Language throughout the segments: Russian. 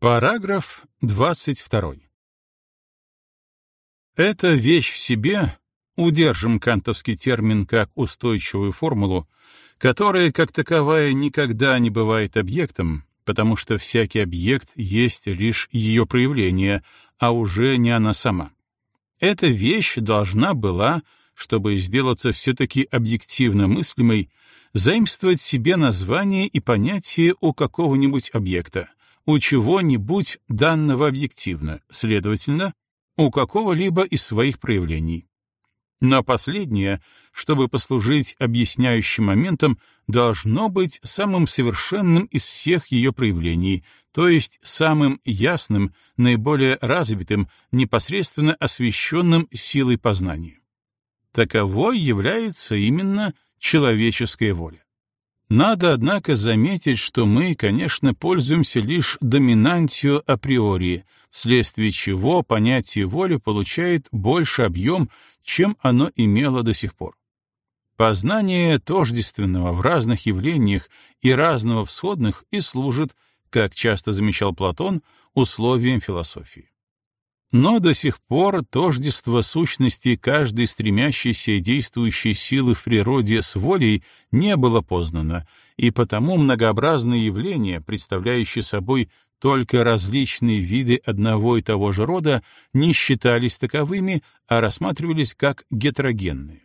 Параграф 22. Эта вещь в себе, удержим кантовский термин как устойчивую формулу, которая как таковая никогда не бывает объектом, потому что всякий объект есть лишь ее проявление, а уже не она сама. Эта вещь должна была, чтобы сделаться все-таки объективно мыслимой, заимствовать себе название и понятие у какого-нибудь объекта, у чего-нибудь данного объективно, следовательно, у какого-либо из своих проявлений. Но последнее, чтобы послужить объясняющим моментом, должно быть самым совершенным из всех ее проявлений, то есть самым ясным, наиболее развитым, непосредственно освещенным силой познания. Таковой является именно человеческая воля. Надо, однако, заметить, что мы, конечно, пользуемся лишь доминантию априори, вследствие чего понятие воли получает больше объем, чем оно имело до сих пор. Познание тождественного в разных явлениях и разного в сходных и служит, как часто замечал Платон, условием философии. Но до сих пор тождество сущности каждой стремящейся и действующей силы в природе с волей не было познано, и потому многообразные явления, представляющие собой только различные виды одного и того же рода, не считались таковыми, а рассматривались как гетерогенные.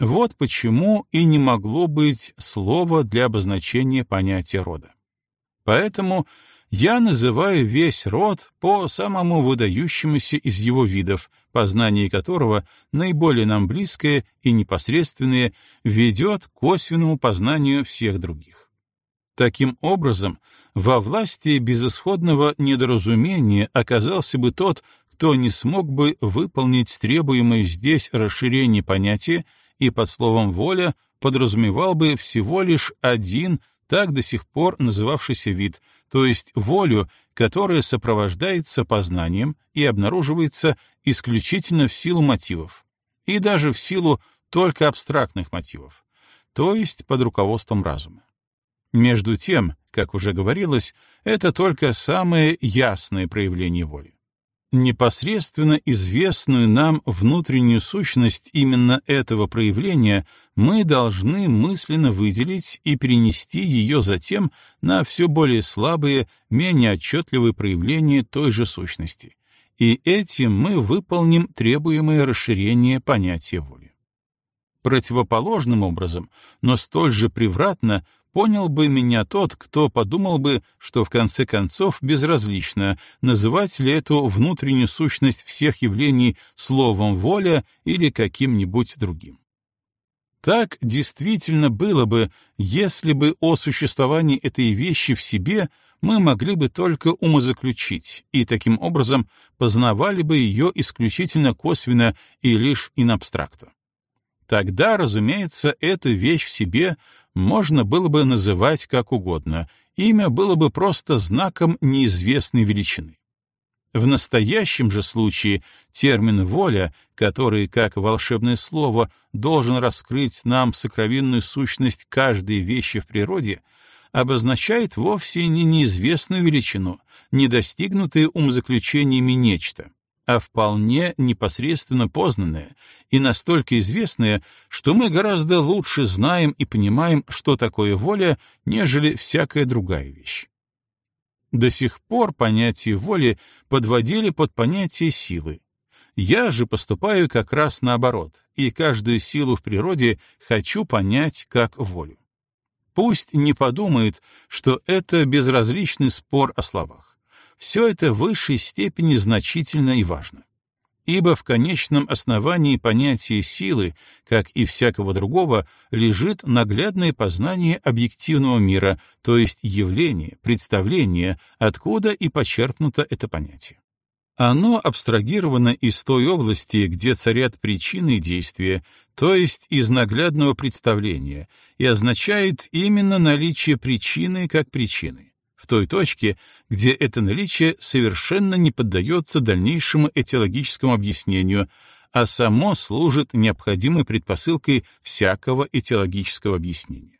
Вот почему и не могло быть слова для обозначения понятия рода. Поэтому я называю весь род по самому выдающемуся из его видов, познание которого наиболее нам близкое и непосредственное ведет к косвенному познанию всех других. Таким образом, во власти безысходного недоразумения оказался бы тот, кто не смог бы выполнить требуемое здесь расширение понятия и под словом «воля» подразумевал бы всего лишь один так до сих пор называвшийся вид, то есть волю, которая сопровождается познанием и обнаруживается исключительно в силу мотивов, и даже в силу только абстрактных мотивов, то есть под руководством разума. Между тем, как уже говорилось, это только самое ясное проявление воли непосредственно известную нам внутреннюю сущность именно этого проявления мы должны мысленно выделить и перенести ее затем на все более слабые, менее отчетливые проявления той же сущности. И этим мы выполним требуемое расширение понятия воли. Противоположным образом, но столь же превратно, Понял бы меня тот, кто подумал бы, что в конце концов безразлично, называть ли эту внутреннюю сущность всех явлений словом «воля» или каким-нибудь другим. Так действительно было бы, если бы о существовании этой вещи в себе мы могли бы только умозаключить и таким образом познавали бы ее исключительно косвенно и лишь in абстракто. Тогда, разумеется, эта вещь в себе можно было бы называть как угодно, имя было бы просто знаком неизвестной величины. В настоящем же случае термин «воля», который, как волшебное слово, должен раскрыть нам сокровенную сущность каждой вещи в природе, обозначает вовсе не неизвестную величину, не достигнутое умозаключениями нечто, а вполне непосредственно познанное и настолько известное, что мы гораздо лучше знаем и понимаем, что такое воля, нежели всякая другая вещь. До сих пор понятие воли подводили под понятие силы. Я же поступаю как раз наоборот, и каждую силу в природе хочу понять как волю. Пусть не подумает, что это безразличный спор о словах все это в высшей степени значительно и важно. Ибо в конечном основании понятия силы, как и всякого другого, лежит наглядное познание объективного мира, то есть явление, представление, откуда и почерпнуто это понятие. Оно абстрагировано из той области, где царят причины действия, то есть из наглядного представления, и означает именно наличие причины как причины в той точке, где это наличие совершенно не поддается дальнейшему этиологическому объяснению, а само служит необходимой предпосылкой всякого этиологического объяснения.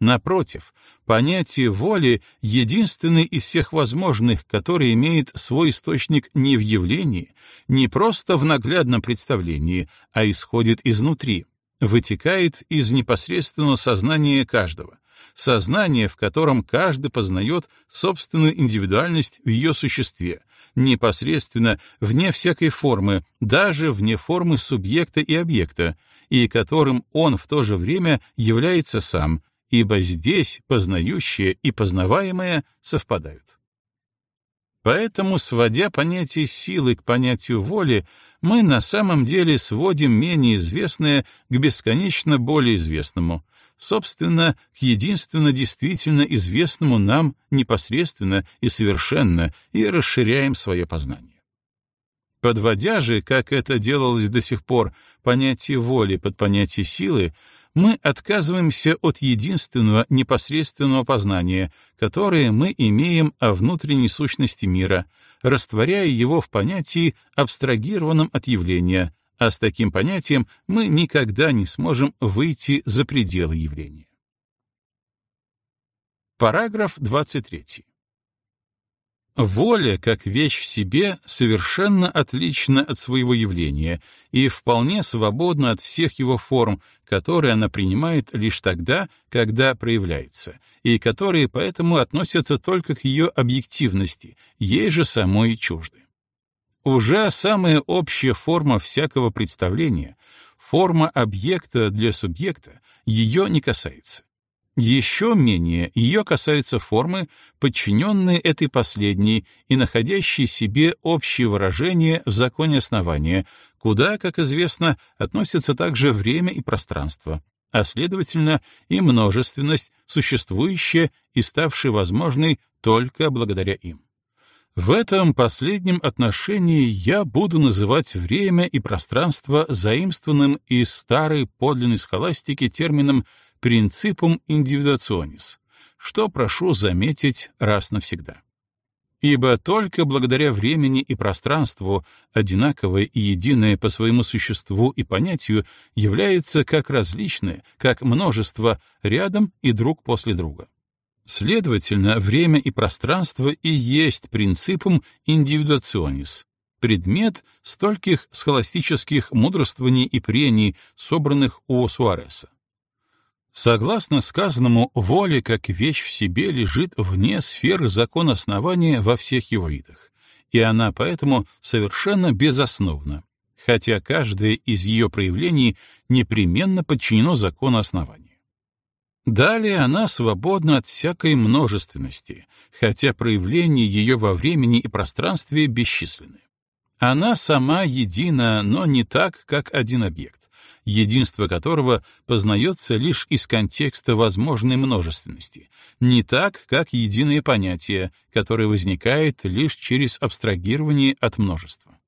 Напротив, понятие воли — единственный из всех возможных, который имеет свой источник не в явлении, не просто в наглядном представлении, а исходит изнутри, вытекает из непосредственного сознания каждого, сознание, в котором каждый познает собственную индивидуальность в ее существе, непосредственно, вне всякой формы, даже вне формы субъекта и объекта, и которым он в то же время является сам, ибо здесь познающее и познаваемое совпадают. Поэтому, сводя понятие силы к понятию воли, мы на самом деле сводим менее известное к бесконечно более известному, собственно, к единственно действительно известному нам непосредственно и совершенно, и расширяем свое познание. Подводя же, как это делалось до сих пор, понятие воли под понятие силы, мы отказываемся от единственного непосредственного познания, которое мы имеем о внутренней сущности мира, растворяя его в понятии, абстрагированном от явления, а с таким понятием мы никогда не сможем выйти за пределы явления. Параграф 23. Воля, как вещь в себе, совершенно отлична от своего явления и вполне свободна от всех его форм, которые она принимает лишь тогда, когда проявляется, и которые поэтому относятся только к ее объективности, ей же самой чужды. Уже самая общая форма всякого представления, форма объекта для субъекта, ее не касается. Еще менее ее касаются формы, подчиненные этой последней и находящие себе общее выражение в законе основания, куда, как известно, относятся также время и пространство, а следовательно и множественность, существующая и ставшая возможной только благодаря им. В этом последнем отношении я буду называть время и пространство заимствованным из старой подлинной схоластики термином принципум индивидуационис, что прошу заметить раз навсегда. Ибо только благодаря времени и пространству, одинаковое и единое по своему существу и понятию, является как различное, как множество, рядом и друг после друга. Следовательно, время и пространство и есть принципум индивидуационис, предмет стольких схоластических мудрствований и прений, собранных у Суареса. Согласно сказанному, воля как вещь в себе лежит вне сферы закона основания во всех его видах, и она поэтому совершенно безосновна, хотя каждое из ее проявлений непременно подчинено закону основания. Далее она свободна от всякой множественности, хотя проявления ее во времени и пространстве бесчисленны. Она сама едина, но не так, как один объект единство которого познается лишь из контекста возможной множественности, не так, как единое понятие, которое возникает лишь через абстрагирование от множества.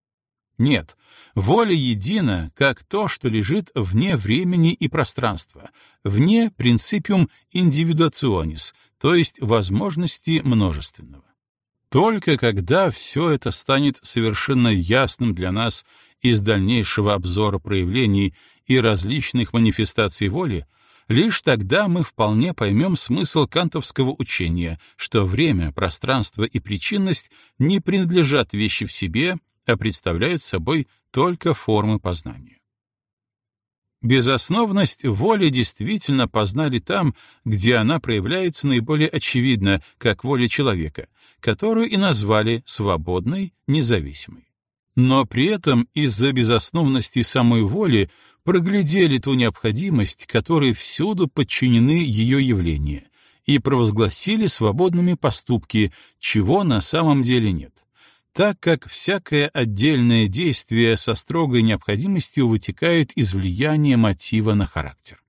Нет, воля едина, как то, что лежит вне времени и пространства, вне принципиум индивидуационис, то есть возможности множественного. Только когда все это станет совершенно ясным для нас из дальнейшего обзора проявлений и различных манифестаций воли, лишь тогда мы вполне поймем смысл кантовского учения, что время, пространство и причинность не принадлежат вещи в себе, а представляют собой только формы познания. Безосновность воли действительно познали там, где она проявляется наиболее очевидно, как воля человека, которую и назвали свободной, независимой. Но при этом из-за безосновности самой воли проглядели ту необходимость, которой всюду подчинены ее явления, и провозгласили свободными поступки, чего на самом деле нет, так как всякое отдельное действие со строгой необходимостью вытекает из влияния мотива на характер.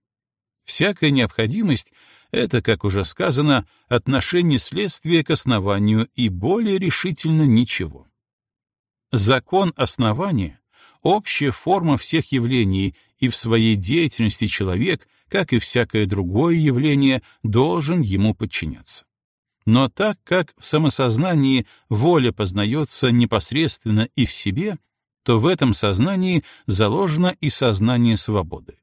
Всякая необходимость — это, как уже сказано, отношение следствия к основанию и более решительно ничего. Закон основания — общая форма всех явлений, и в своей деятельности человек, как и всякое другое явление, должен ему подчиняться. Но так как в самосознании воля познается непосредственно и в себе, то в этом сознании заложено и сознание свободы.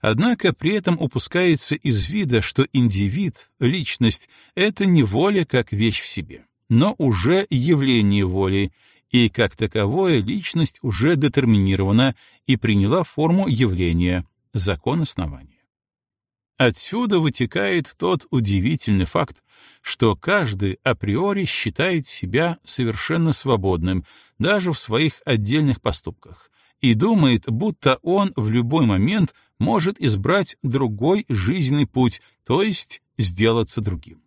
Однако при этом упускается из вида, что индивид, личность — это не воля как вещь в себе, но уже явление воли, и как таковое личность уже детерминирована и приняла форму явления, закон основания. Отсюда вытекает тот удивительный факт, что каждый априори считает себя совершенно свободным даже в своих отдельных поступках и думает, будто он в любой момент может избрать другой жизненный путь, то есть сделаться другим.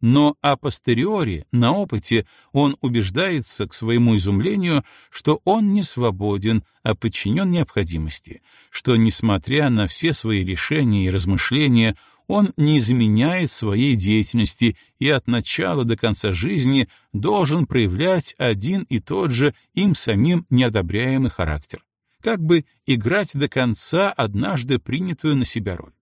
Но апостериори, на опыте, он убеждается к своему изумлению, что он не свободен, а подчинен необходимости, что, несмотря на все свои решения и размышления, он не изменяет своей деятельности и от начала до конца жизни должен проявлять один и тот же им самим неодобряемый характер, как бы играть до конца однажды принятую на себя роль.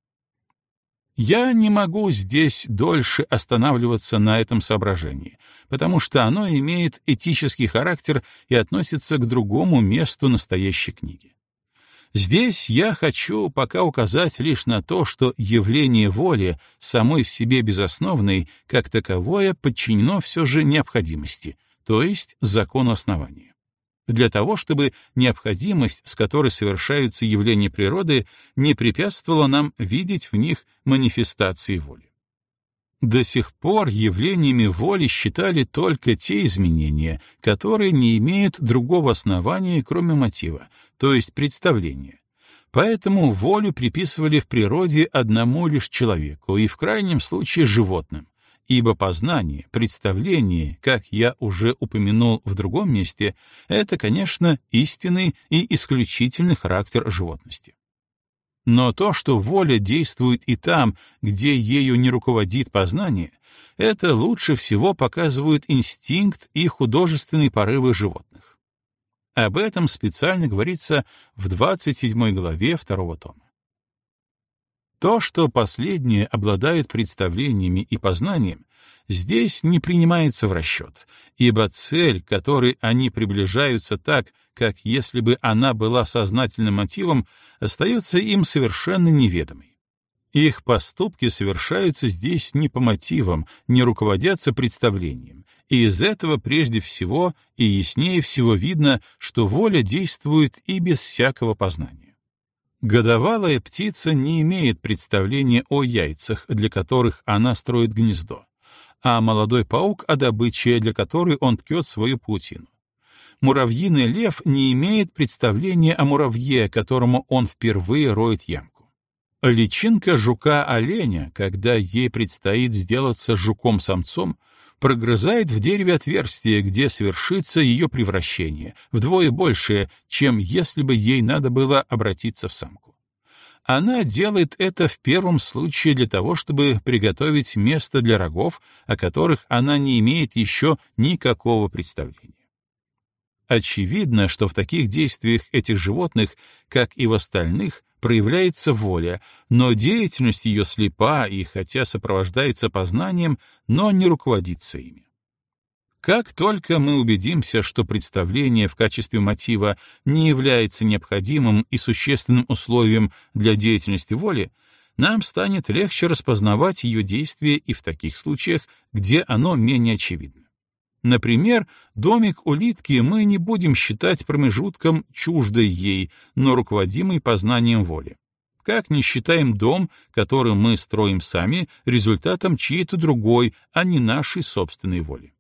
Я не могу здесь дольше останавливаться на этом соображении, потому что оно имеет этический характер и относится к другому месту настоящей книги. Здесь я хочу пока указать лишь на то, что явление воли, самой в себе безосновной, как таковое, подчинено все же необходимости, то есть закону основания для того, чтобы необходимость, с которой совершаются явления природы, не препятствовала нам видеть в них манифестации воли. До сих пор явлениями воли считали только те изменения, которые не имеют другого основания, кроме мотива, то есть представления. Поэтому волю приписывали в природе одному лишь человеку и в крайнем случае животным, ибо познание, представление, как я уже упомянул в другом месте, это, конечно, истинный и исключительный характер животности. Но то, что воля действует и там, где ею не руководит познание, это лучше всего показывают инстинкт и художественные порывы животных. Об этом специально говорится в 27 главе второго тома. То, что последние обладают представлениями и познанием, здесь не принимается в расчет, ибо цель, к которой они приближаются так, как если бы она была сознательным мотивом, остается им совершенно неведомой. Их поступки совершаются здесь не по мотивам, не руководятся представлением, и из этого прежде всего и яснее всего видно, что воля действует и без всякого познания. Годовалая птица не имеет представления о яйцах, для которых она строит гнездо, а молодой паук — о добыче, для которой он ткет свою паутину. Муравьиный лев не имеет представления о муравье, которому он впервые роет ямку. Личинка жука-оленя, когда ей предстоит сделаться жуком-самцом, прогрызает в дереве отверстие, где свершится ее превращение, вдвое большее, чем если бы ей надо было обратиться в самку. Она делает это в первом случае для того, чтобы приготовить место для рогов, о которых она не имеет еще никакого представления. Очевидно, что в таких действиях этих животных, как и в остальных, проявляется воля, но деятельность ее слепа и, хотя сопровождается познанием, но не руководится ими. Как только мы убедимся, что представление в качестве мотива не является необходимым и существенным условием для деятельности воли, нам станет легче распознавать ее действие и в таких случаях, где оно менее очевидно. Например, домик улитки мы не будем считать промежутком чуждой ей, но руководимой познанием воли. Как не считаем дом, который мы строим сами, результатом чьей-то другой, а не нашей собственной воли.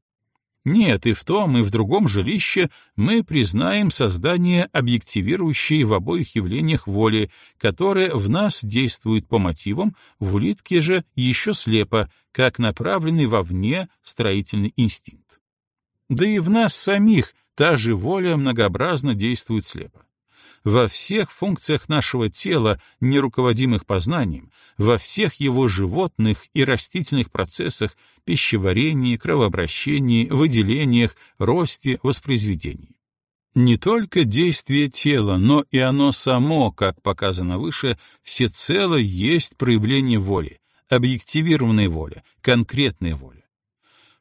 Нет, и в том, и в другом жилище мы признаем создание объективирующей в обоих явлениях воли, которая в нас действует по мотивам, в улитке же еще слепо, как направленный вовне строительный инстинкт. Да и в нас самих та же воля многообразно действует слепо. Во всех функциях нашего тела, не руководимых познанием, во всех его животных и растительных процессах, пищеварении, кровообращении, выделениях, росте, воспроизведении. Не только действие тела, но и оно само, как показано выше, всецело есть проявление воли, объективированной воли, конкретной воли.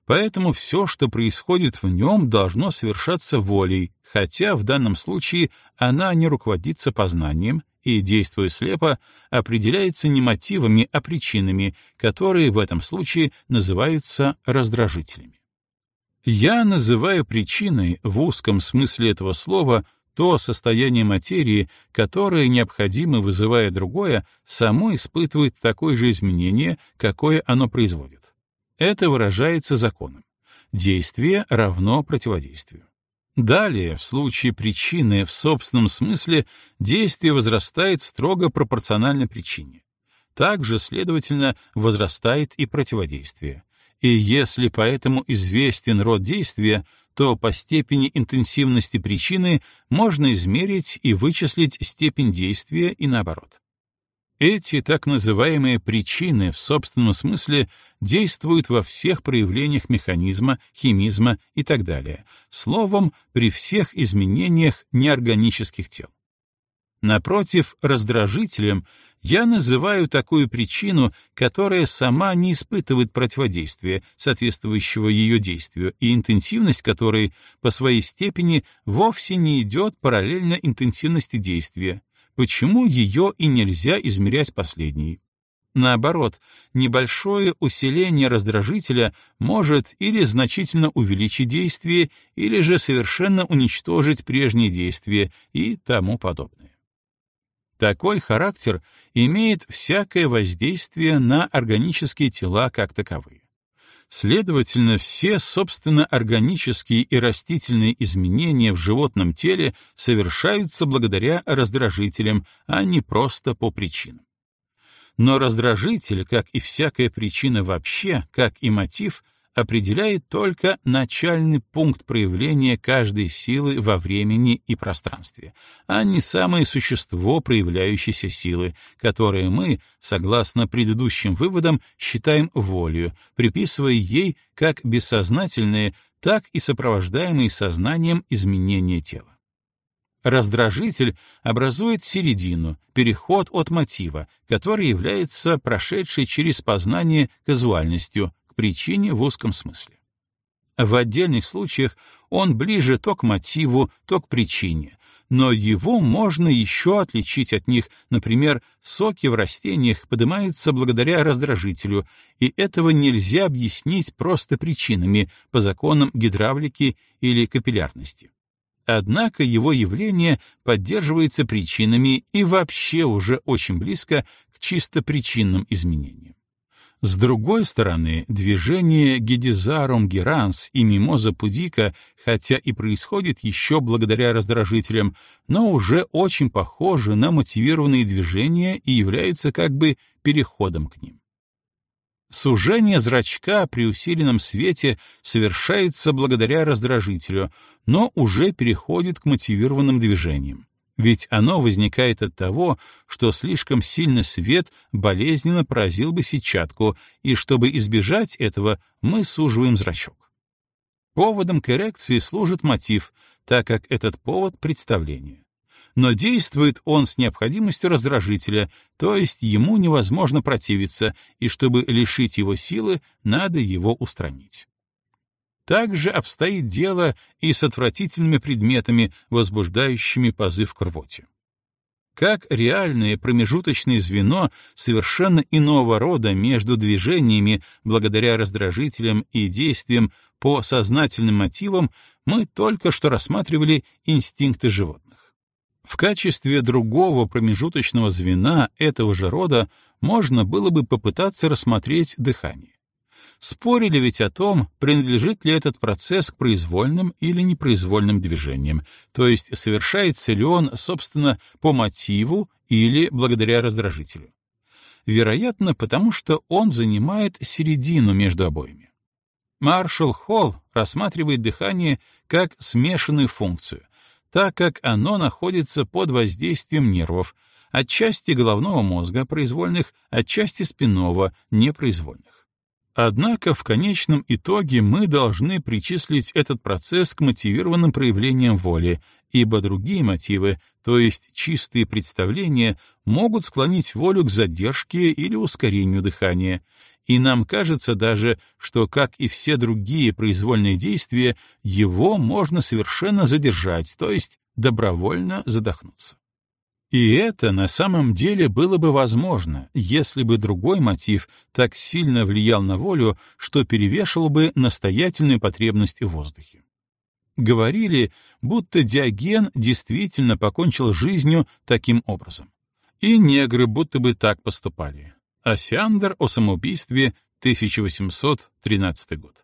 Поэтому все, что происходит в нем, должно совершаться волей, хотя в данном случае она не руководится познанием и, действуя слепо, определяется не мотивами, а причинами, которые в этом случае называются раздражителями. Я называю причиной в узком смысле этого слова то состояние материи, которое необходимо, вызывая другое, само испытывает такое же изменение, какое оно производит. Это выражается законом. Действие равно противодействию. Далее, в случае причины в собственном смысле, действие возрастает строго пропорционально причине. Также, следовательно, возрастает и противодействие. И если поэтому известен род действия, то по степени интенсивности причины можно измерить и вычислить степень действия и наоборот. Эти так называемые причины в собственном смысле действуют во всех проявлениях механизма, химизма и так далее, словом, при всех изменениях неорганических тел. Напротив, раздражителем я называю такую причину, которая сама не испытывает противодействия, соответствующего ее действию, и интенсивность которой по своей степени вовсе не идет параллельно интенсивности действия, почему ее и нельзя измерять последней. Наоборот, небольшое усиление раздражителя может или значительно увеличить действие, или же совершенно уничтожить прежние действия и тому подобное. Такой характер имеет всякое воздействие на органические тела как таковые. Следовательно, все, собственно, органические и растительные изменения в животном теле совершаются благодаря раздражителям, а не просто по причинам. Но раздражитель, как и всякая причина вообще, как и мотив, определяет только начальный пункт проявления каждой силы во времени и пространстве, а не самое существо проявляющейся силы, которое мы, согласно предыдущим выводам, считаем волею, приписывая ей как бессознательные, так и сопровождаемые сознанием изменения тела. Раздражитель образует середину, переход от мотива, который является прошедшей через познание казуальностью, причине в узком смысле. В отдельных случаях он ближе то к мотиву, то к причине, но его можно еще отличить от них, например, соки в растениях поднимаются благодаря раздражителю, и этого нельзя объяснить просто причинами по законам гидравлики или капиллярности. Однако его явление поддерживается причинами и вообще уже очень близко к чисто причинным изменениям. С другой стороны, движение Гедизарум геранс и Мимоза пудика, хотя и происходит еще благодаря раздражителям, но уже очень похожи на мотивированные движения и являются как бы переходом к ним. Сужение зрачка при усиленном свете совершается благодаря раздражителю, но уже переходит к мотивированным движениям ведь оно возникает от того, что слишком сильный свет болезненно поразил бы сетчатку, и чтобы избежать этого, мы суживаем зрачок. Поводом к эрекции служит мотив, так как этот повод — представление. Но действует он с необходимостью раздражителя, то есть ему невозможно противиться, и чтобы лишить его силы, надо его устранить. Так же обстоит дело и с отвратительными предметами, возбуждающими позыв к рвоте. Как реальное промежуточное звено совершенно иного рода между движениями благодаря раздражителям и действиям по сознательным мотивам, мы только что рассматривали инстинкты животных. В качестве другого промежуточного звена этого же рода можно было бы попытаться рассмотреть дыхание. Спорили ведь о том, принадлежит ли этот процесс к произвольным или непроизвольным движениям, то есть совершается ли он, собственно, по мотиву или благодаря раздражителю. Вероятно, потому что он занимает середину между обоими. Маршал Холл рассматривает дыхание как смешанную функцию, так как оно находится под воздействием нервов, отчасти головного мозга произвольных, отчасти спинного непроизвольных. Однако в конечном итоге мы должны причислить этот процесс к мотивированным проявлениям воли, ибо другие мотивы, то есть чистые представления, могут склонить волю к задержке или ускорению дыхания, и нам кажется даже, что, как и все другие произвольные действия, его можно совершенно задержать, то есть добровольно задохнуться. И это на самом деле было бы возможно, если бы другой мотив так сильно влиял на волю, что перевешивал бы настоятельную потребность в воздухе. Говорили, будто Диоген действительно покончил жизнью таким образом. И негры будто бы так поступали. Осяндр о самоубийстве 1813 год.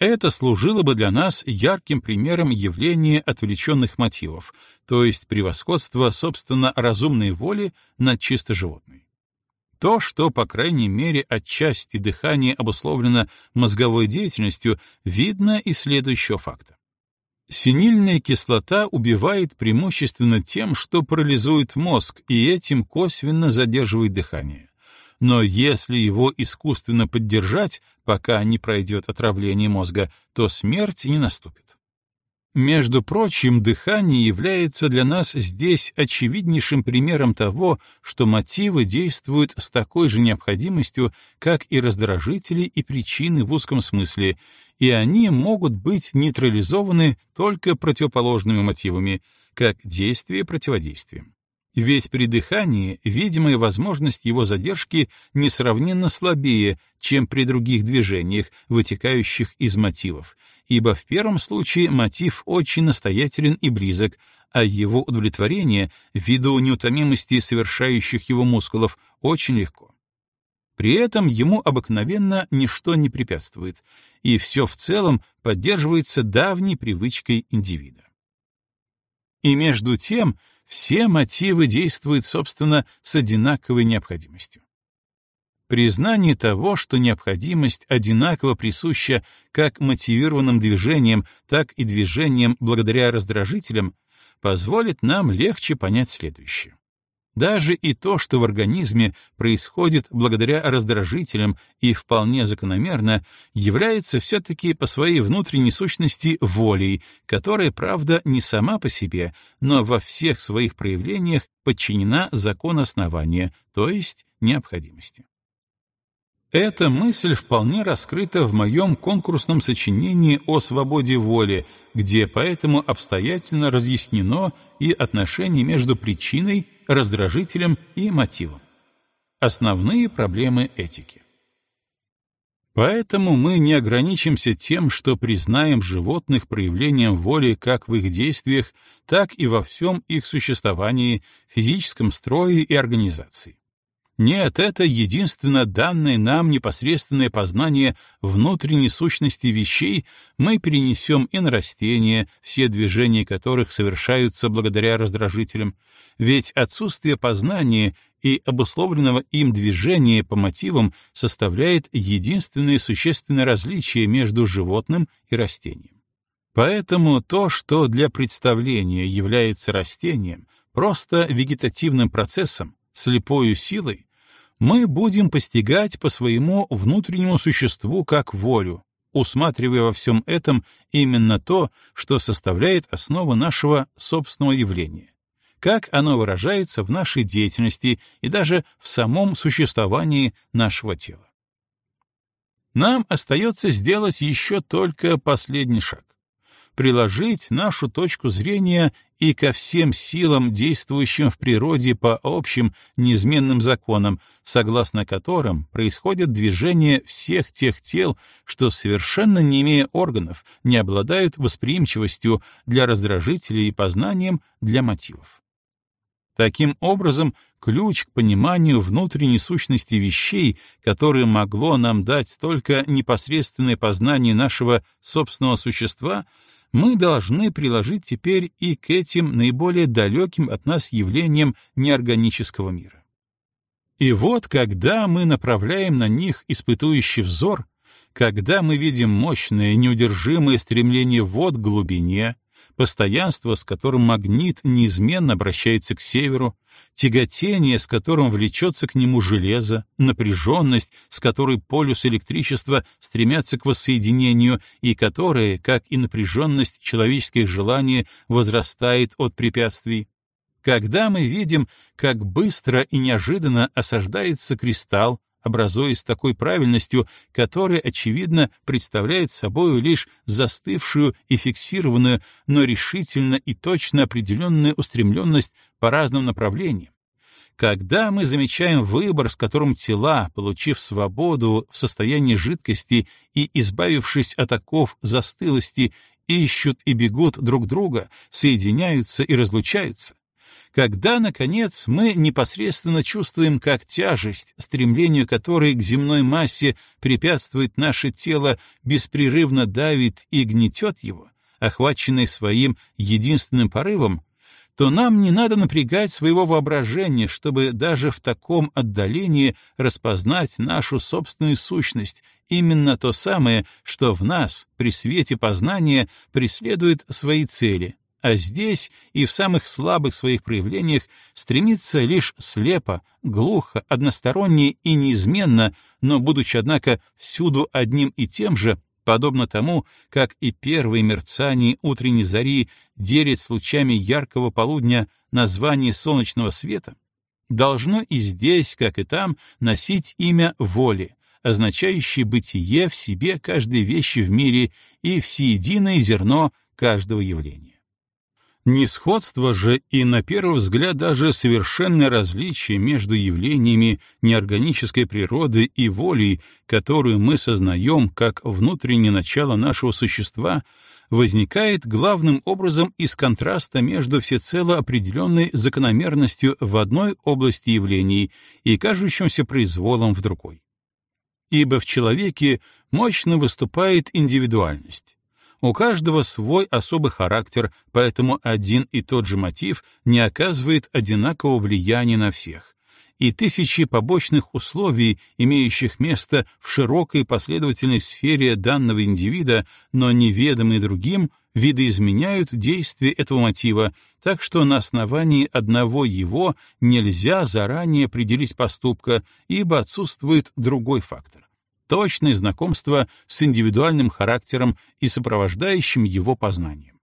Это служило бы для нас ярким примером явления отвлеченных мотивов, то есть превосходства, собственно, разумной воли над чисто животной. То, что, по крайней мере, отчасти дыхание обусловлено мозговой деятельностью, видно из следующего факта. Синильная кислота убивает преимущественно тем, что парализует мозг и этим косвенно задерживает дыхание но если его искусственно поддержать, пока не пройдет отравление мозга, то смерть не наступит. Между прочим, дыхание является для нас здесь очевиднейшим примером того, что мотивы действуют с такой же необходимостью, как и раздражители и причины в узком смысле, и они могут быть нейтрализованы только противоположными мотивами, как действие противодействием. Ведь при дыхании видимая возможность его задержки несравненно слабее, чем при других движениях, вытекающих из мотивов, ибо в первом случае мотив очень настоятелен и близок, а его удовлетворение, ввиду неутомимости совершающих его мускулов, очень легко. При этом ему обыкновенно ничто не препятствует, и все в целом поддерживается давней привычкой индивида. И между тем все мотивы действуют, собственно, с одинаковой необходимостью. Признание того, что необходимость одинаково присуща как мотивированным движением, так и движением благодаря раздражителям, позволит нам легче понять следующее. Даже и то, что в организме происходит благодаря раздражителям и вполне закономерно, является все-таки по своей внутренней сущности волей, которая, правда, не сама по себе, но во всех своих проявлениях подчинена закону основания, то есть необходимости. Эта мысль вполне раскрыта в моем конкурсном сочинении о свободе воли, где поэтому обстоятельно разъяснено и отношение между причиной, раздражителем и мотивом. Основные проблемы этики. Поэтому мы не ограничимся тем, что признаем животных проявлением воли как в их действиях, так и во всем их существовании, физическом строе и организации. Нет, это единственно данное нам непосредственное познание внутренней сущности вещей мы перенесем и на растения, все движения которых совершаются благодаря раздражителям, ведь отсутствие познания и обусловленного им движения по мотивам составляет единственное существенное различие между животным и растением. Поэтому то, что для представления является растением, просто вегетативным процессом, слепою силой, мы будем постигать по своему внутреннему существу как волю, усматривая во всем этом именно то, что составляет основу нашего собственного явления, как оно выражается в нашей деятельности и даже в самом существовании нашего тела. Нам остается сделать еще только последний шаг приложить нашу точку зрения и ко всем силам, действующим в природе по общим неизменным законам, согласно которым происходит движение всех тех тел, что, совершенно не имея органов, не обладают восприимчивостью для раздражителей и познанием для мотивов. Таким образом, ключ к пониманию внутренней сущности вещей, которое могло нам дать только непосредственное познание нашего собственного существа — мы должны приложить теперь и к этим наиболее далеким от нас явлениям неорганического мира. И вот когда мы направляем на них испытующий взор, когда мы видим мощное, неудержимое стремление вод к глубине, постоянство, с которым магнит неизменно обращается к северу, тяготение, с которым влечется к нему железо, напряженность, с которой полюс электричества стремятся к воссоединению и которая, как и напряженность человеческих желаний, возрастает от препятствий, когда мы видим, как быстро и неожиданно осаждается кристалл, образуясь такой правильностью, которая, очевидно, представляет собой лишь застывшую и фиксированную, но решительно и точно определенную устремленность по разным направлениям. Когда мы замечаем выбор, с которым тела, получив свободу в состоянии жидкости и избавившись от оков застылости, ищут и бегут друг друга, соединяются и разлучаются, когда, наконец, мы непосредственно чувствуем, как тяжесть, стремлению которой к земной массе препятствует наше тело, беспрерывно давит и гнетет его, охваченный своим единственным порывом, то нам не надо напрягать своего воображения, чтобы даже в таком отдалении распознать нашу собственную сущность, именно то самое, что в нас, при свете познания, преследует свои цели, а здесь и в самых слабых своих проявлениях стремится лишь слепо, глухо, односторонне и неизменно, но, будучи, однако, всюду одним и тем же, подобно тому, как и первые мерцания утренней зари делит с лучами яркого полудня название солнечного света, должно и здесь, как и там, носить имя воли, означающее бытие в себе каждой вещи в мире и всеединое зерно каждого явления. Несходство же и, на первый взгляд, даже совершенное различие между явлениями неорганической природы и волей, которую мы сознаем как внутреннее начало нашего существа, возникает главным образом из контраста между всецело определенной закономерностью в одной области явлений и кажущимся произволом в другой. Ибо в человеке мощно выступает индивидуальность у каждого свой особый характер, поэтому один и тот же мотив не оказывает одинакового влияния на всех. И тысячи побочных условий, имеющих место в широкой последовательной сфере данного индивида, но неведомые другим, видоизменяют действие этого мотива, так что на основании одного его нельзя заранее определить поступка, ибо отсутствует другой фактор точное знакомство с индивидуальным характером и сопровождающим его познанием.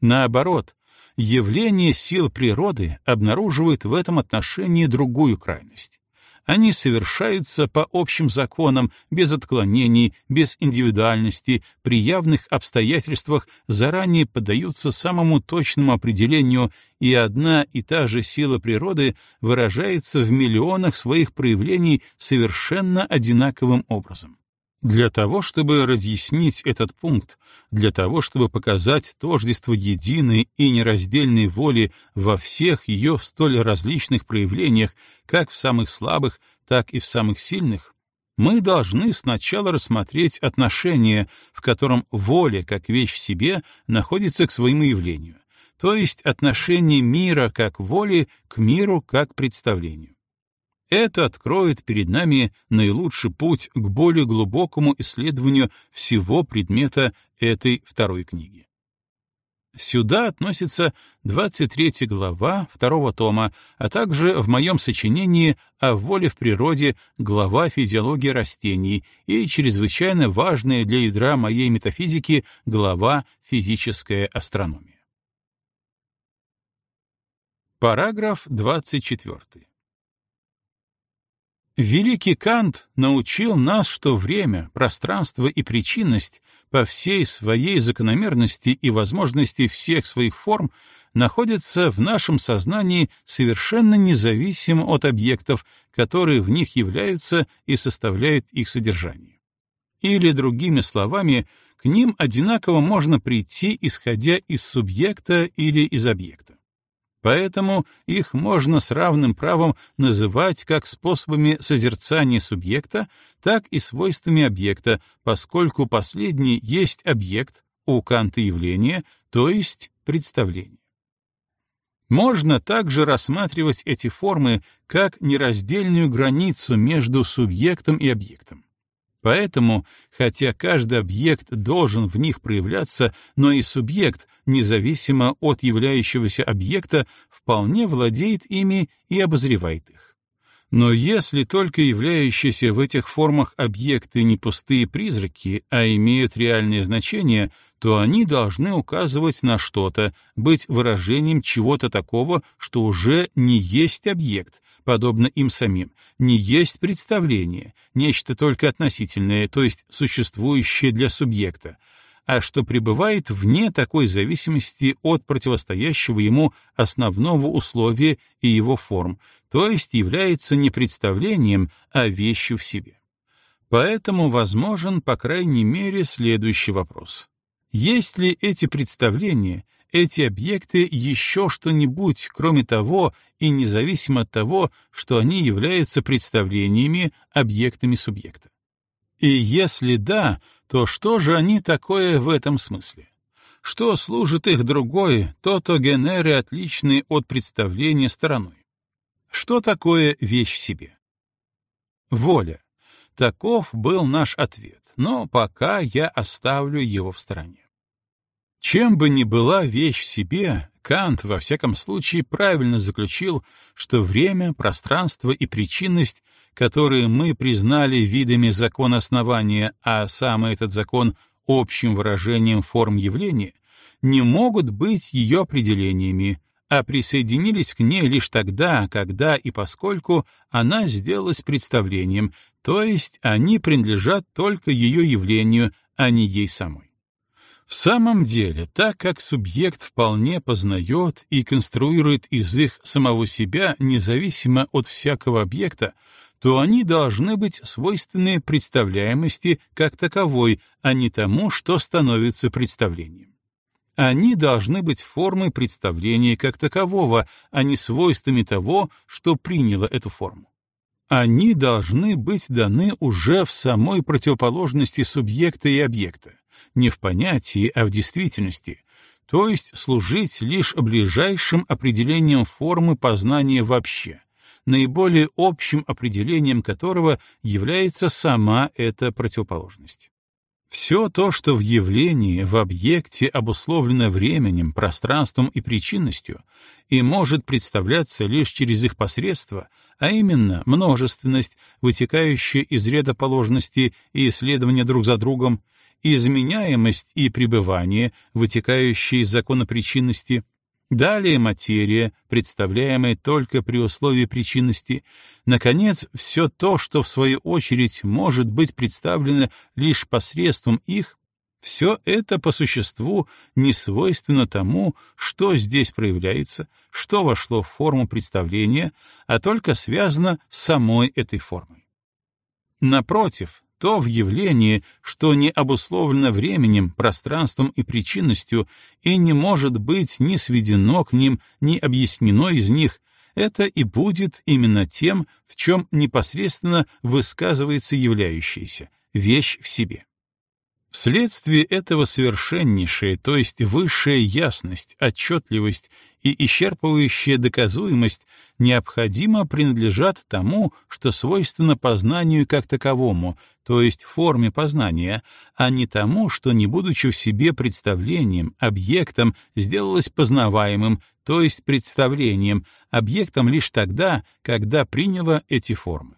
Наоборот, явление сил природы обнаруживает в этом отношении другую крайность. Они совершаются по общим законам, без отклонений, без индивидуальности, при явных обстоятельствах заранее поддаются самому точному определению, и одна и та же сила природы выражается в миллионах своих проявлений совершенно одинаковым образом. Для того, чтобы разъяснить этот пункт, для того, чтобы показать тождество единой и нераздельной воли во всех ее столь различных проявлениях, как в самых слабых, так и в самых сильных, мы должны сначала рассмотреть отношение, в котором воля, как вещь в себе, находится к своему явлению, то есть отношение мира как воли к миру как представлению. Это откроет перед нами наилучший путь к более глубокому исследованию всего предмета этой второй книги. Сюда относится 23 глава второго тома, а также в моем сочинении о воле в природе глава физиологии растений и чрезвычайно важная для ядра моей метафизики глава физическая астрономия. Параграф 24. Великий Кант научил нас, что время, пространство и причинность по всей своей закономерности и возможности всех своих форм находятся в нашем сознании совершенно независимо от объектов, которые в них являются и составляют их содержание. Или, другими словами, к ним одинаково можно прийти, исходя из субъекта или из объекта. Поэтому их можно с равным правом называть как способами созерцания субъекта, так и свойствами объекта, поскольку последний есть объект, у Канта явление, то есть представление. Можно также рассматривать эти формы как нераздельную границу между субъектом и объектом. Поэтому, хотя каждый объект должен в них проявляться, но и субъект, независимо от являющегося объекта, вполне владеет ими и обозревает их. Но если только являющиеся в этих формах объекты не пустые призраки, а имеют реальное значение, то они должны указывать на что-то, быть выражением чего-то такого, что уже не есть объект, подобно им самим, не есть представление, нечто только относительное, то есть существующее для субъекта, а что пребывает вне такой зависимости от противостоящего ему основного условия и его форм, то есть является не представлением, а вещью в себе. Поэтому возможен, по крайней мере, следующий вопрос. Есть ли эти представления, эти объекты еще что-нибудь, кроме того и независимо от того, что они являются представлениями, объектами субъекта? И если да, то что же они такое в этом смысле? Что служит их другой, то-то генеры отличные от представления стороной? Что такое вещь в себе? Воля. Таков был наш ответ, но пока я оставлю его в стороне. Чем бы ни была вещь в себе, Кант, во всяком случае, правильно заключил, что время, пространство и причинность которые мы признали видами закона основания, а сам этот закон — общим выражением форм явления, не могут быть ее определениями, а присоединились к ней лишь тогда, когда и поскольку она сделалась представлением, то есть они принадлежат только ее явлению, а не ей самой. В самом деле, так как субъект вполне познает и конструирует из их самого себя независимо от всякого объекта, то они должны быть свойственны представляемости как таковой, а не тому, что становится представлением. Они должны быть формой представления как такового, а не свойствами того, что приняло эту форму. Они должны быть даны уже в самой противоположности субъекта и объекта, не в понятии, а в действительности, то есть служить лишь ближайшим определением формы познания вообще, наиболее общим определением которого является сама эта противоположность. Все то, что в явлении, в объекте обусловлено временем, пространством и причинностью, и может представляться лишь через их посредство, а именно множественность, вытекающая из ряда положенности и исследования друг за другом, изменяемость и пребывание, вытекающие из закона причинности — Далее материя, представляемая только при условии причинности. Наконец, все то, что в свою очередь может быть представлено лишь посредством их, все это по существу не свойственно тому, что здесь проявляется, что вошло в форму представления, а только связано с самой этой формой. Напротив, то в явлении, что не обусловлено временем, пространством и причинностью и не может быть ни сведено к ним, ни объяснено из них, это и будет именно тем, в чем непосредственно высказывается являющаяся, вещь в себе. Вследствие этого совершеннейшая, то есть высшая ясность, отчетливость и исчерпывающая доказуемость необходимо принадлежат тому, что свойственно познанию как таковому, то есть форме познания, а не тому, что, не будучи в себе представлением, объектом, сделалось познаваемым, то есть представлением, объектом лишь тогда, когда приняло эти формы.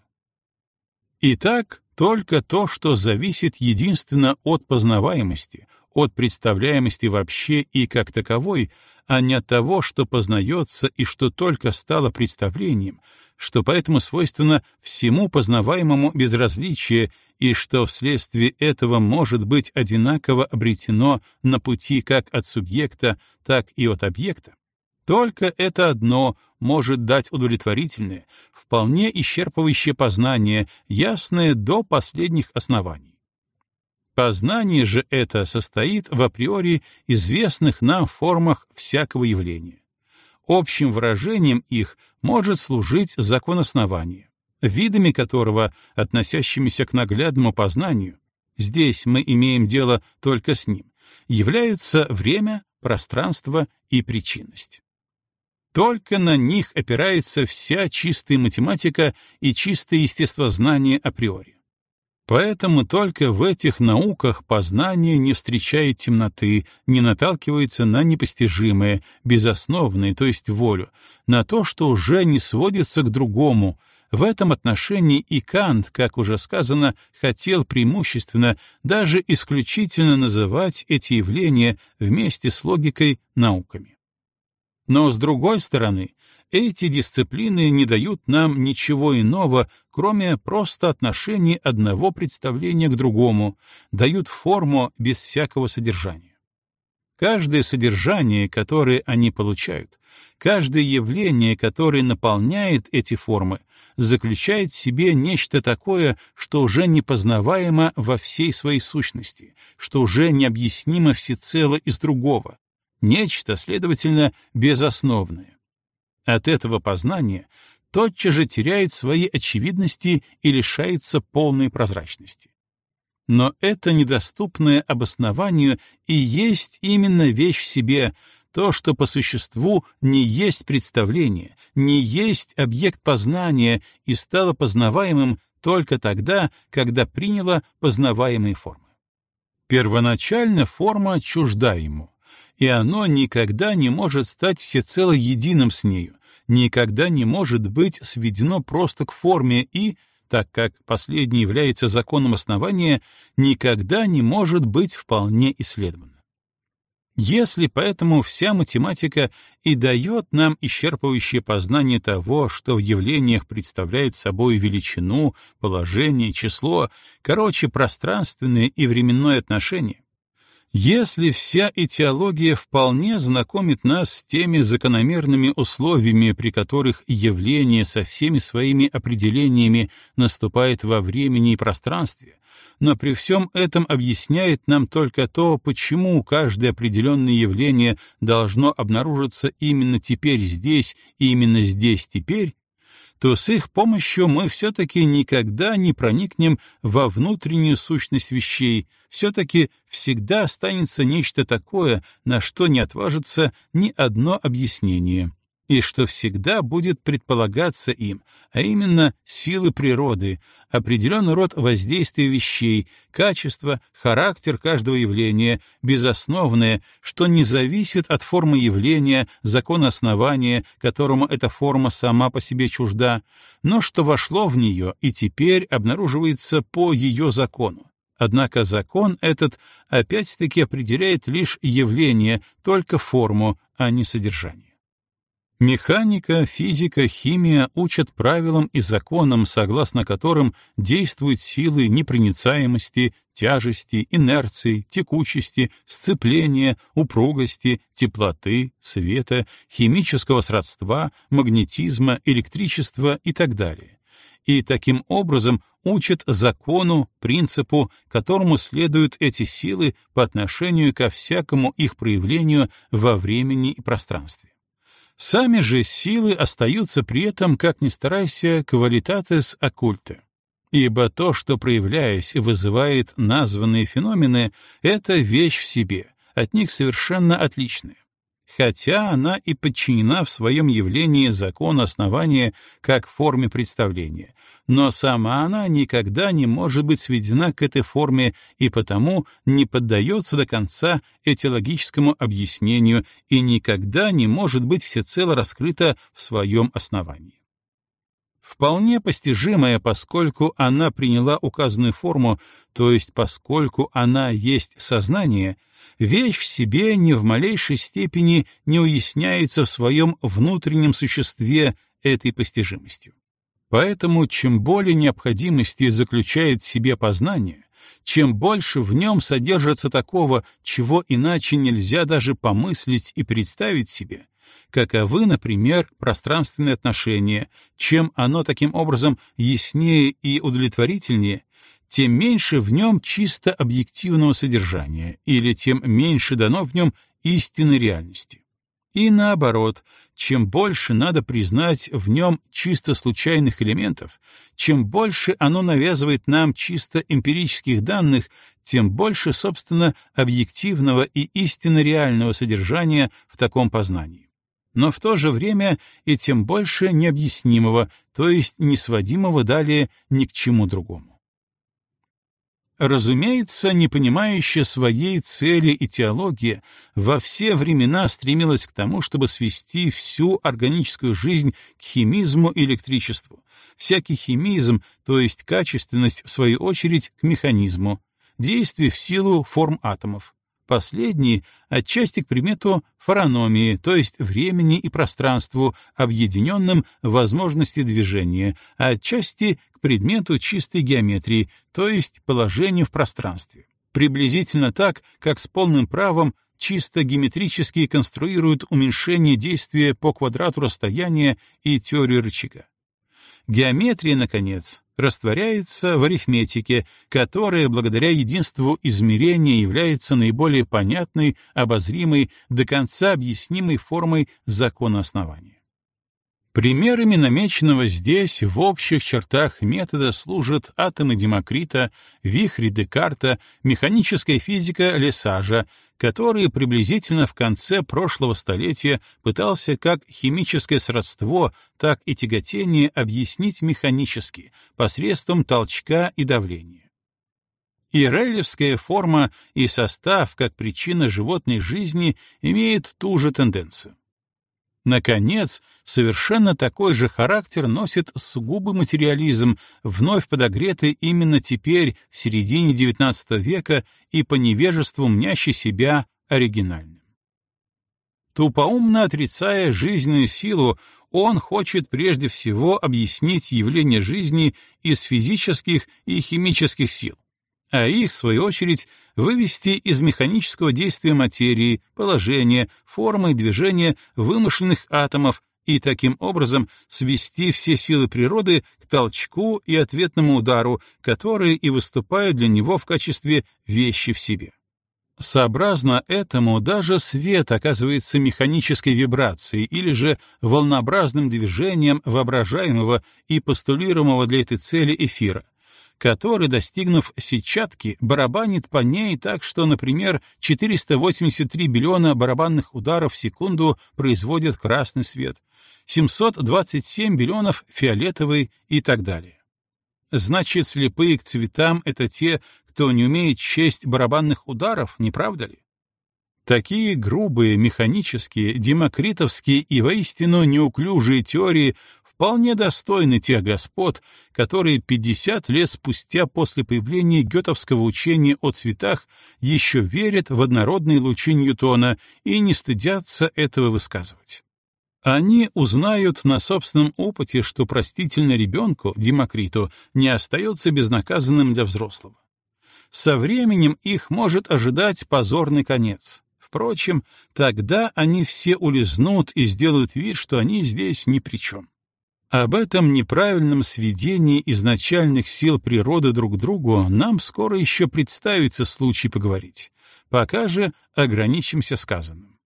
Итак, только то, что зависит единственно от познаваемости, от представляемости вообще и как таковой, а не от того, что познается и что только стало представлением, что поэтому свойственно всему познаваемому безразличие и что вследствие этого может быть одинаково обретено на пути как от субъекта, так и от объекта, только это одно может дать удовлетворительное, вполне исчерпывающее познание, ясное до последних оснований. Познание же это состоит в априори известных нам формах всякого явления. Общим выражением их может служить закон основания, видами которого, относящимися к наглядному познанию, здесь мы имеем дело только с ним, являются время, пространство и причинность. Только на них опирается вся чистая математика и чистое естествознание априори. Поэтому только в этих науках познание не встречает темноты, не наталкивается на непостижимое, безосновное, то есть волю, на то, что уже не сводится к другому. В этом отношении и Кант, как уже сказано, хотел преимущественно, даже исключительно называть эти явления вместе с логикой науками. Но, с другой стороны, эти дисциплины не дают нам ничего иного, кроме просто отношения одного представления к другому, дают форму без всякого содержания. Каждое содержание, которое они получают, каждое явление, которое наполняет эти формы, заключает в себе нечто такое, что уже непознаваемо во всей своей сущности, что уже необъяснимо всецело из другого, нечто, следовательно, безосновное. От этого познания тотчас же теряет свои очевидности и лишается полной прозрачности. Но это недоступное обоснованию и есть именно вещь в себе, то, что по существу не есть представление, не есть объект познания и стало познаваемым только тогда, когда приняло познаваемые формы. Первоначально форма чужда ему, и оно никогда не может стать всецело единым с нею, никогда не может быть сведено просто к форме и, так как последний является законом основания, никогда не может быть вполне исследовано. Если поэтому вся математика и дает нам исчерпывающее познание того, что в явлениях представляет собой величину, положение, число, короче, пространственное и временное отношение, если вся этиология вполне знакомит нас с теми закономерными условиями, при которых явление со всеми своими определениями наступает во времени и пространстве, но при всем этом объясняет нам только то, почему каждое определенное явление должно обнаружиться именно теперь здесь и именно здесь теперь, то с их помощью мы все-таки никогда не проникнем во внутреннюю сущность вещей, все-таки всегда останется нечто такое, на что не отважится ни одно объяснение и что всегда будет предполагаться им, а именно силы природы, определенный род воздействия вещей, качество, характер каждого явления, безосновное, что не зависит от формы явления, закона основания, которому эта форма сама по себе чужда, но что вошло в нее и теперь обнаруживается по ее закону. Однако закон этот опять-таки определяет лишь явление, только форму, а не содержание. Механика, физика, химия учат правилам и законам, согласно которым действуют силы непроницаемости, тяжести, инерции, текучести, сцепления, упругости, теплоты, света, химического сродства, магнетизма, электричества и так далее. И таким образом учат закону, принципу, которому следуют эти силы по отношению ко всякому их проявлению во времени и пространстве. Сами же силы остаются при этом, как ни старайся, квалитатес оккульте. Ибо то, что, проявляясь, вызывает названные феномены, — это вещь в себе, от них совершенно отличная хотя она и подчинена в своем явлении закону основания как форме представления, но сама она никогда не может быть сведена к этой форме и потому не поддается до конца этиологическому объяснению и никогда не может быть всецело раскрыта в своем основании вполне постижимая, поскольку она приняла указанную форму, то есть поскольку она есть сознание, вещь в себе ни в малейшей степени не уясняется в своем внутреннем существе этой постижимостью. Поэтому чем более необходимости заключает в себе познание, чем больше в нем содержится такого, чего иначе нельзя даже помыслить и представить себе, каковы, например, пространственные отношения, чем оно таким образом яснее и удовлетворительнее, тем меньше в нем чисто объективного содержания, или тем меньше дано в нем истинной реальности. И наоборот, чем больше надо признать в нем чисто случайных элементов, чем больше оно навязывает нам чисто эмпирических данных, тем больше, собственно, объективного и истинно реального содержания в таком познании но в то же время и тем больше необъяснимого, то есть не сводимого далее ни к чему другому. Разумеется, не понимающая своей цели и теология во все времена стремилась к тому, чтобы свести всю органическую жизнь к химизму и электричеству, всякий химизм, то есть качественность, в свою очередь, к механизму, действие в силу форм атомов, последний отчасти к предмету фарономии, то есть времени и пространству, объединенным возможности движения, а отчасти к предмету чистой геометрии, то есть положению в пространстве. Приблизительно так, как с полным правом чисто геометрически конструируют уменьшение действия по квадрату расстояния и теорию рычага. Геометрия, наконец, растворяется в арифметике, которая благодаря единству измерения является наиболее понятной, обозримой, до конца объяснимой формой закона основания. Примерами намеченного здесь в общих чертах метода служат атомы Демокрита, вихри Декарта, механическая физика Лесажа, который приблизительно в конце прошлого столетия пытался как химическое сродство, так и тяготение объяснить механически, посредством толчка и давления. Ирелевская форма и состав как причина животной жизни имеют ту же тенденцию. Наконец, совершенно такой же характер носит сугубый материализм, вновь подогретый именно теперь, в середине XIX века, и по невежеству мнящий себя оригинальным. Тупоумно отрицая жизненную силу, он хочет прежде всего объяснить явление жизни из физических и химических сил а их, в свою очередь, вывести из механического действия материи, положения, формы и движения вымышленных атомов и таким образом свести все силы природы к толчку и ответному удару, которые и выступают для него в качестве вещи в себе. Сообразно этому даже свет оказывается механической вибрацией или же волнообразным движением воображаемого и постулируемого для этой цели эфира, который, достигнув сетчатки, барабанит по ней так, что, например, 483 биллиона барабанных ударов в секунду производят красный свет, 727 биллионов — фиолетовый и так далее. Значит, слепые к цветам — это те, кто не умеет честь барабанных ударов, не правда ли? Такие грубые, механические, демокритовские и воистину неуклюжие теории вполне достойны тех господ, которые 50 лет спустя после появления гетовского учения о цветах еще верят в однородные лучи Ньютона и не стыдятся этого высказывать. Они узнают на собственном опыте, что простительно ребенку, Демокриту, не остается безнаказанным для взрослого. Со временем их может ожидать позорный конец. Впрочем, тогда они все улизнут и сделают вид, что они здесь ни при чем. Об этом неправильном сведении изначальных сил природы друг к другу нам скоро еще представится случай поговорить. Пока же ограничимся сказанным.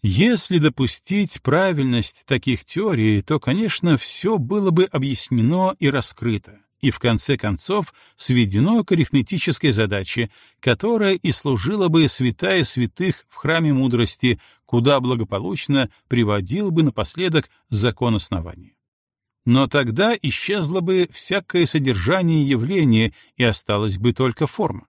Если допустить правильность таких теорий, то, конечно, все было бы объяснено и раскрыто, и в конце концов сведено к арифметической задаче, которая и служила бы святая святых в храме мудрости, куда благополучно приводил бы напоследок закон основания. Но тогда исчезло бы всякое содержание явления, и осталась бы только форма.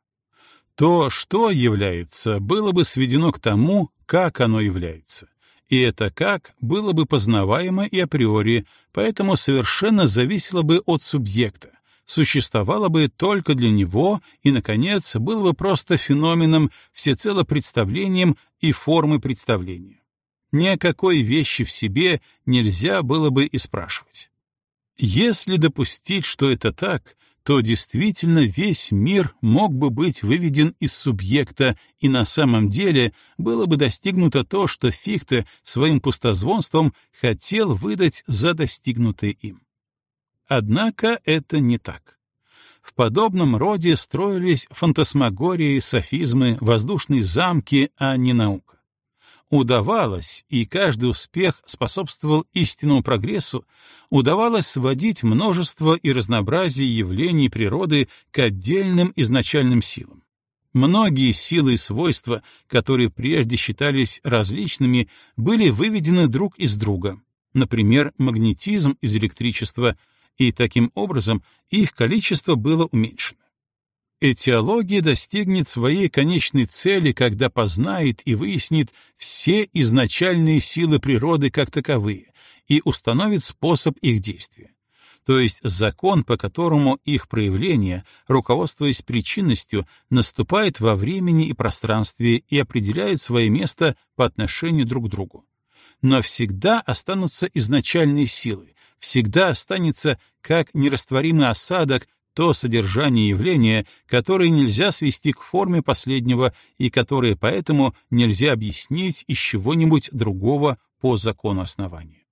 То, что является, было бы сведено к тому, как оно является. И это «как» было бы познаваемо и априори, поэтому совершенно зависело бы от субъекта, существовало бы только для него и, наконец, было бы просто феноменом, всецело представлением и формой представления. Ни о какой вещи в себе нельзя было бы и спрашивать. Если допустить, что это так, то действительно весь мир мог бы быть выведен из субъекта, и на самом деле было бы достигнуто то, что Фихте своим пустозвонством хотел выдать за достигнутое им. Однако это не так. В подобном роде строились фантасмагории, софизмы, воздушные замки, а не наука удавалось, и каждый успех способствовал истинному прогрессу, удавалось сводить множество и разнообразие явлений природы к отдельным изначальным силам. Многие силы и свойства, которые прежде считались различными, были выведены друг из друга, например, магнетизм из электричества, и таким образом их количество было уменьшено. Этиология достигнет своей конечной цели, когда познает и выяснит все изначальные силы природы как таковые и установит способ их действия. то есть закон, по которому их проявление, руководствуясь причинностью, наступает во времени и пространстве и определяет свое место по отношению друг к другу. Но всегда останутся изначальные силы, всегда останется как нерастворимый осадок то содержание явления, которое нельзя свести к форме последнего и которое поэтому нельзя объяснить из чего-нибудь другого по закону основания.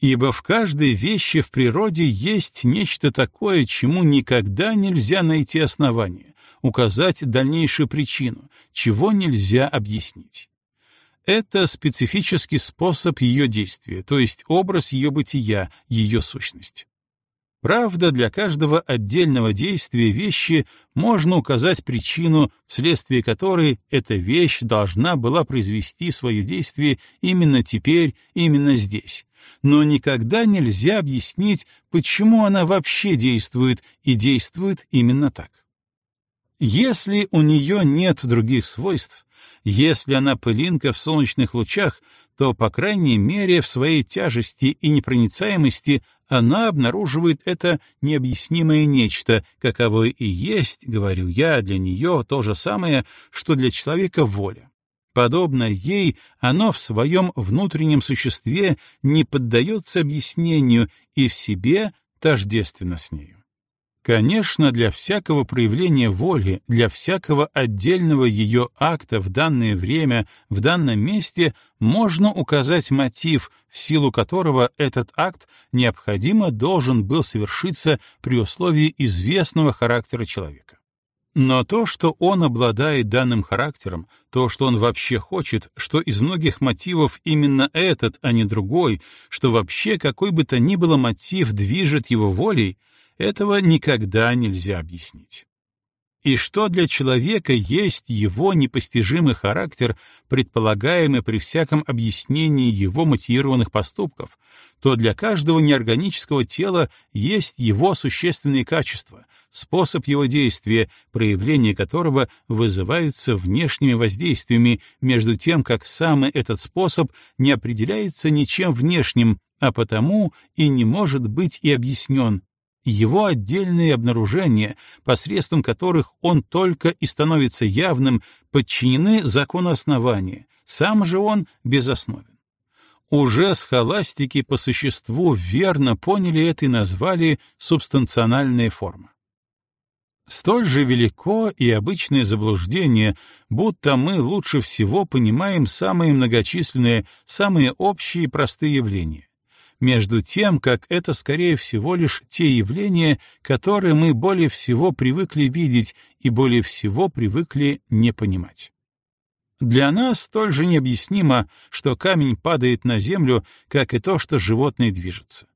Ибо в каждой вещи в природе есть нечто такое, чему никогда нельзя найти основание, указать дальнейшую причину, чего нельзя объяснить. Это специфический способ ее действия, то есть образ ее бытия, ее сущность. Правда, для каждого отдельного действия вещи можно указать причину, вследствие которой эта вещь должна была произвести свое действие именно теперь, именно здесь. Но никогда нельзя объяснить, почему она вообще действует и действует именно так. Если у нее нет других свойств, если она пылинка в солнечных лучах, то, по крайней мере, в своей тяжести и непроницаемости она обнаруживает это необъяснимое нечто, каковое и есть, говорю я, для нее то же самое, что для человека воля. Подобно ей, оно в своем внутреннем существе не поддается объяснению и в себе тождественно с нею. Конечно, для всякого проявления воли, для всякого отдельного ее акта в данное время, в данном месте можно указать мотив, в силу которого этот акт необходимо должен был совершиться при условии известного характера человека. Но то, что он обладает данным характером, то, что он вообще хочет, что из многих мотивов именно этот, а не другой, что вообще какой бы то ни было мотив движет его волей — этого никогда нельзя объяснить. И что для человека есть его непостижимый характер, предполагаемый при всяком объяснении его мотивированных поступков, то для каждого неорганического тела есть его существенные качества, способ его действия, проявление которого вызываются внешними воздействиями, между тем, как самый этот способ не определяется ничем внешним, а потому и не может быть и объяснен, его отдельные обнаружения, посредством которых он только и становится явным, подчинены закону основания, сам же он безосновен. Уже схоластики по существу верно поняли это и назвали субстанциональная форма. Столь же велико и обычное заблуждение, будто мы лучше всего понимаем самые многочисленные, самые общие и простые явления между тем, как это, скорее всего, лишь те явления, которые мы более всего привыкли видеть и более всего привыкли не понимать. Для нас столь же необъяснимо, что камень падает на землю, как и то, что животное движется.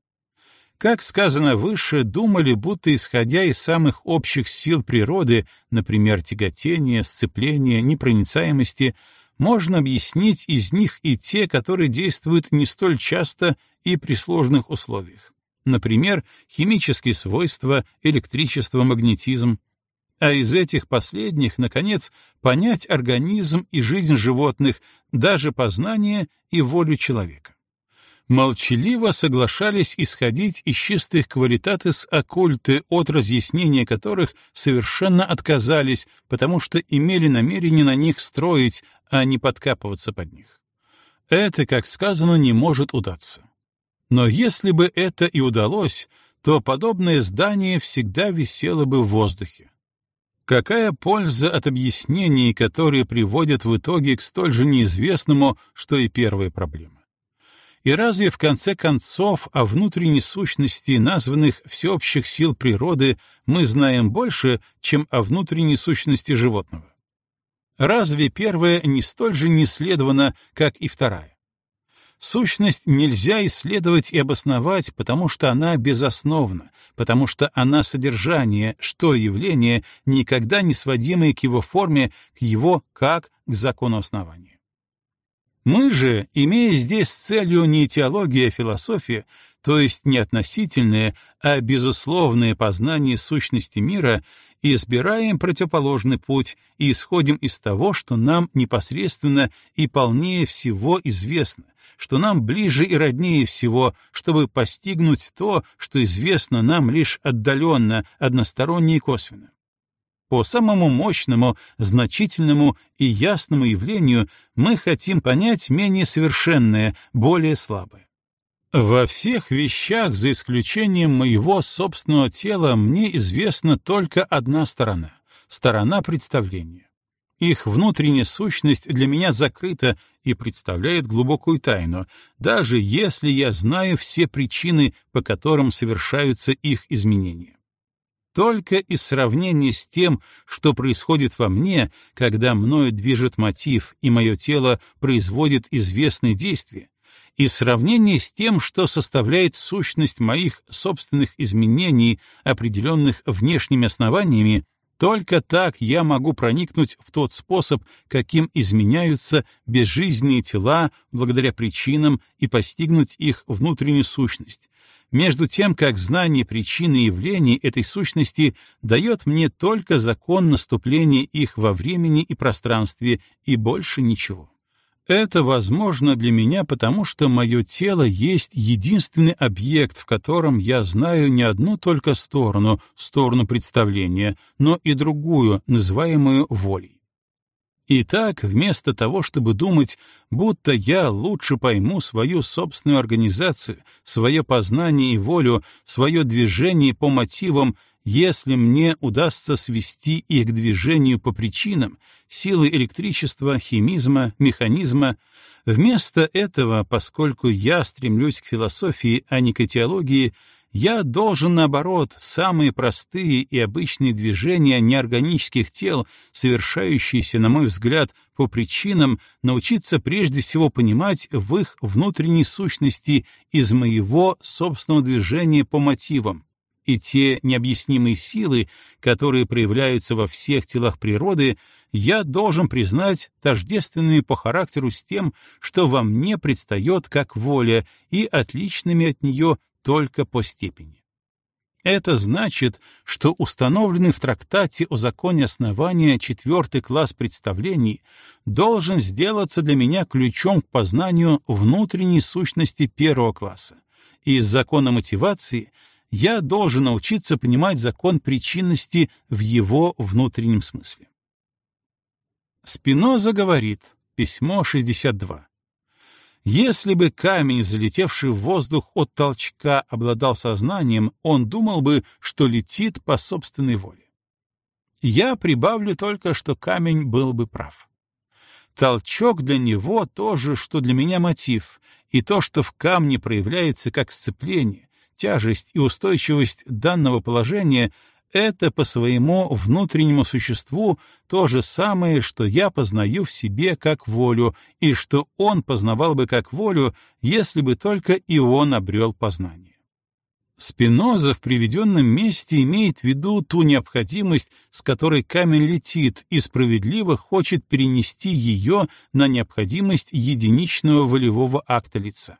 Как сказано выше, думали, будто исходя из самых общих сил природы, например, тяготения, сцепления, непроницаемости, можно объяснить из них и те, которые действуют не столь часто и при сложных условиях. Например, химические свойства, электричество, магнетизм. А из этих последних, наконец, понять организм и жизнь животных, даже познание и волю человека молчаливо соглашались исходить из чистых квалитатес оккульты, от разъяснения которых совершенно отказались, потому что имели намерение на них строить, а не подкапываться под них. Это, как сказано, не может удаться. Но если бы это и удалось, то подобное здание всегда висело бы в воздухе. Какая польза от объяснений, которые приводят в итоге к столь же неизвестному, что и первая проблема? И разве в конце концов о внутренней сущности названных всеобщих сил природы мы знаем больше, чем о внутренней сущности животного? Разве первая не столь же неследована, как и вторая? Сущность нельзя исследовать и обосновать, потому что она безосновна, потому что она содержание, что явление, никогда не сводимое к его форме, к его как к закону основания. Мы же, имея здесь целью не теология, а философия, то есть не относительное, а безусловное познание сущности мира, избираем противоположный путь и исходим из того, что нам непосредственно и полнее всего известно, что нам ближе и роднее всего, чтобы постигнуть то, что известно нам лишь отдаленно, односторонне и косвенно. По самому мощному, значительному и ясному явлению мы хотим понять менее совершенное, более слабое. Во всех вещах, за исключением моего собственного тела, мне известна только одна сторона — сторона представления. Их внутренняя сущность для меня закрыта и представляет глубокую тайну, даже если я знаю все причины, по которым совершаются их изменения. Только из сравнения с тем, что происходит во мне, когда мною движет мотив и мое тело производит известные действия, и сравнение с тем, что составляет сущность моих собственных изменений, определенных внешними основаниями, только так я могу проникнуть в тот способ, каким изменяются безжизненные тела благодаря причинам и постигнуть их внутреннюю сущность, между тем как знание причины явлений этой сущности дает мне только закон наступления их во времени и пространстве и больше ничего. Это возможно для меня, потому что мое тело есть единственный объект, в котором я знаю не одну только сторону, сторону представления, но и другую, называемую волей. Итак, вместо того, чтобы думать, будто я лучше пойму свою собственную организацию, свое познание и волю, свое движение по мотивам, если мне удастся свести их к движению по причинам, силы электричества, химизма, механизма, вместо этого, поскольку я стремлюсь к философии, а не к теологии, я должен, наоборот, самые простые и обычные движения неорганических тел, совершающиеся, на мой взгляд, по причинам, научиться прежде всего понимать в их внутренней сущности из моего собственного движения по мотивам. И те необъяснимые силы, которые проявляются во всех телах природы, я должен признать тождественными по характеру с тем, что во мне предстает как воля, и отличными от нее только по степени. Это значит, что установленный в трактате о законе основания четвертый класс представлений должен сделаться для меня ключом к познанию внутренней сущности первого класса. И из закона мотивации я должен научиться понимать закон причинности в его внутреннем смысле. Спиноза говорит, письмо 62. Если бы камень, взлетевший в воздух от толчка, обладал сознанием, он думал бы, что летит по собственной воле. Я прибавлю только, что камень был бы прав. Толчок для него то же, что для меня мотив, и то, что в камне проявляется как сцепление, тяжесть и устойчивость данного положения, это по своему внутреннему существу то же самое, что я познаю в себе как волю, и что он познавал бы как волю, если бы только и он обрел познание. Спиноза в приведенном месте имеет в виду ту необходимость, с которой камень летит, и справедливо хочет перенести ее на необходимость единичного волевого акта лица.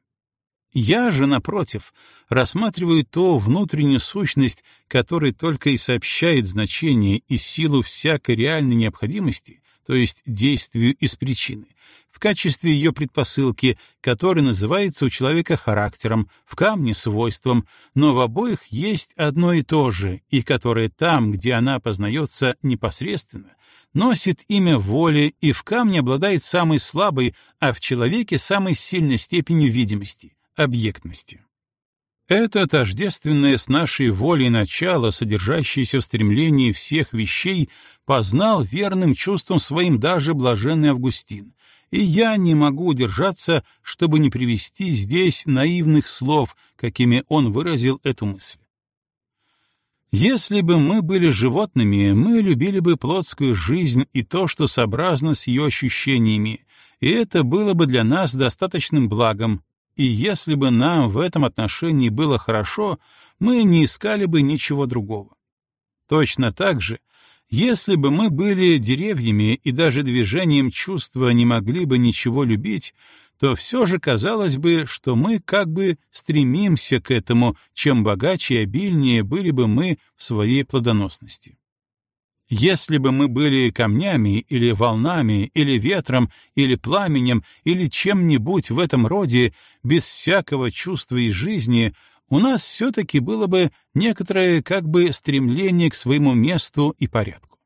Я же, напротив, рассматриваю то внутреннюю сущность, которая только и сообщает значение и силу всякой реальной необходимости, то есть действию из причины, в качестве ее предпосылки, которая называется у человека характером, в камне свойством, но в обоих есть одно и то же, и которое там, где она познается непосредственно, носит имя воли и в камне обладает самой слабой, а в человеке самой сильной степенью видимости — объектности. Это тождественное с нашей волей начало, содержащееся в стремлении всех вещей, познал верным чувством своим даже блаженный Августин, и я не могу удержаться, чтобы не привести здесь наивных слов, какими он выразил эту мысль. Если бы мы были животными, мы любили бы плотскую жизнь и то, что сообразно с ее ощущениями, и это было бы для нас достаточным благом, и если бы нам в этом отношении было хорошо, мы не искали бы ничего другого. Точно так же, Если бы мы были деревьями и даже движением чувства не могли бы ничего любить, то все же казалось бы, что мы как бы стремимся к этому, чем богаче и обильнее были бы мы в своей плодоносности. Если бы мы были камнями или волнами или ветром или пламенем или чем-нибудь в этом роде, без всякого чувства и жизни, у нас все-таки было бы некоторое как бы стремление к своему месту и порядку.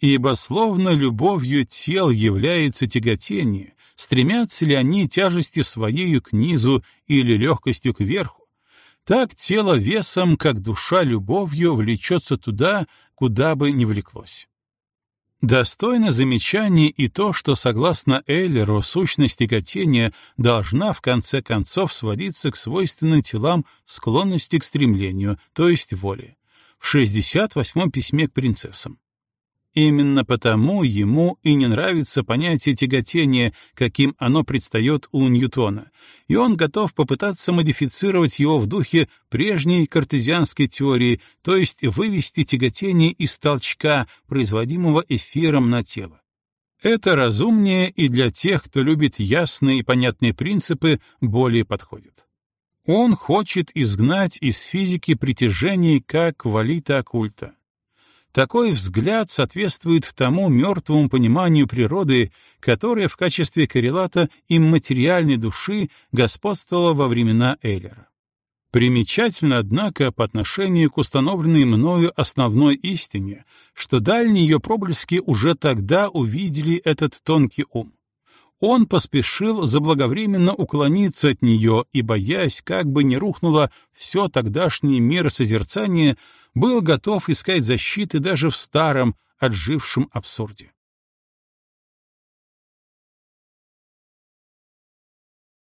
Ибо словно любовью тел является тяготение, стремятся ли они тяжестью своею к низу или легкостью к верху, так тело весом, как душа любовью влечется туда, куда бы ни влеклось. Достойно замечания и то, что, согласно Эйлеру, сущность тяготения должна в конце концов сводиться к свойственным телам склонности к стремлению, то есть воле, в 68-м письме к принцессам. Именно потому ему и не нравится понятие тяготения, каким оно предстает у Ньютона, и он готов попытаться модифицировать его в духе прежней картезианской теории, то есть вывести тяготение из толчка, производимого эфиром на тело. Это разумнее и для тех, кто любит ясные и понятные принципы, более подходит. Он хочет изгнать из физики притяжение как валита оккульта. Такой взгляд соответствует тому мертвому пониманию природы, которое в качестве коррелата имматериальной души господствовало во времена Эйлера. Примечательно, однако, по отношению к установленной мною основной истине, что дальние ее проблески уже тогда увидели этот тонкий ум. Он поспешил заблаговременно уклониться от нее и, боясь, как бы не рухнуло все тогдашнее миросозерцание, был готов искать защиты даже в старом, отжившем абсурде.